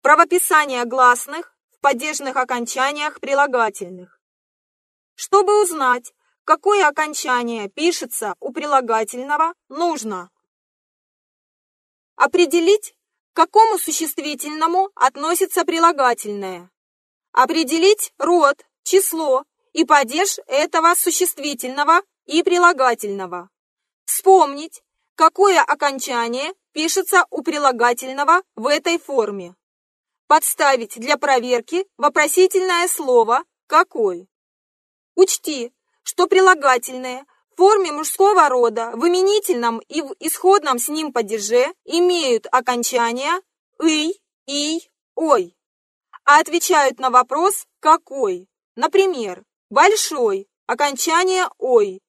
Правописание гласных в падежных окончаниях прилагательных. Чтобы узнать, какое окончание пишется у прилагательного, нужно определить, к какому существительному относится прилагательное, определить род, число и падеж этого существительного и прилагательного, вспомнить, какое окончание пишется у прилагательного в этой форме, подставить для проверки вопросительное слово «какой». Учти, что прилагательные в форме мужского рода в именительном и в исходном с ним падеже имеют окончания «ый», «ий», «ой», а отвечают на вопрос «какой». Например, большой – окончание «ой»,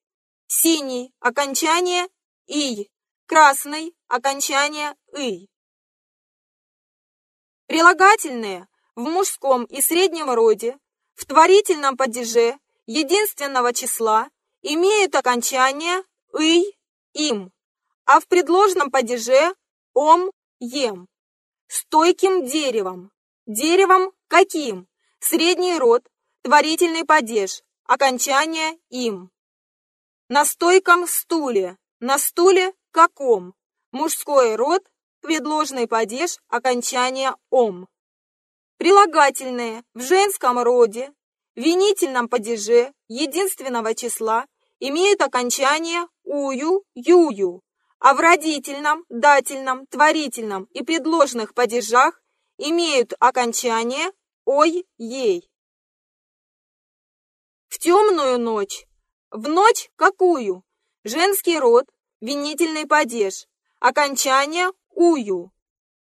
синий – окончание «ий», красный – окончание «ый». Прилагательные в мужском и среднем роде в творительном падеже единственного числа имеют окончание «ый», «им», а в предложном падеже «ом», «ем». Стойким деревом. Деревом каким? Средний род, творительный падеж, окончание «им». На стойком стуле. На стуле каком? Мужской род, предложный падеж, окончание «ом». Прилагательные в женском роде винительном падеже единственного числа имеют окончание ую, юю, а в родительном, дательном, творительном и предложных падежах имеют окончание ой, ей. В темную ночь. В ночь какую? Женский род, винительный падеж, окончание ую.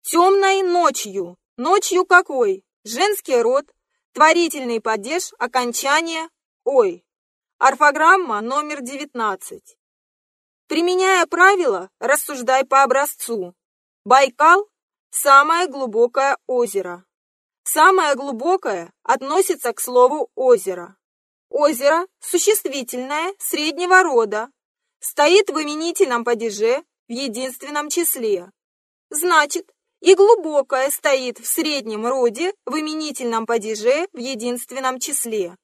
Темной ночью. Ночью какой? Женский род, Творительный падеж окончание «ой». Орфограмма номер 19. Применяя правило, рассуждай по образцу. Байкал – самое глубокое озеро. Самое глубокое относится к слову «озеро». Озеро – существительное среднего рода, стоит в именительном падеже в единственном числе. Значит, и глубокое стоит в среднем роде в именительном падеже в единственном числе.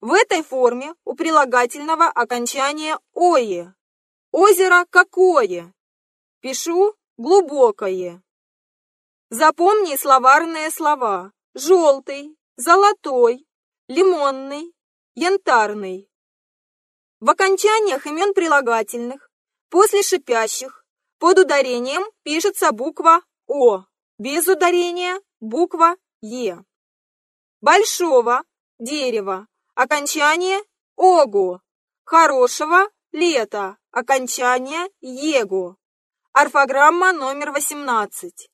В этой форме у прилагательного окончания «ое». Озеро какое? Пишу глубокое. Запомни словарные слова. Желтый, золотой, лимонный, янтарный. В окончаниях имен прилагательных после шипящих под ударением пишется буква о. Без ударения буква Е. Большого дерева. Окончание ого. Хорошего лета. Окончание его. Орфограмма номер 18.